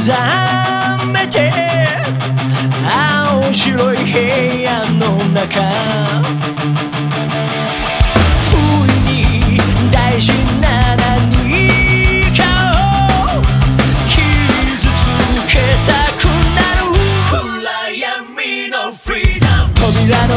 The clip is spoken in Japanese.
覚めて青白い部屋の中。不意に大事な何かを傷つけたくなる。暗闇のフリーダム。扉の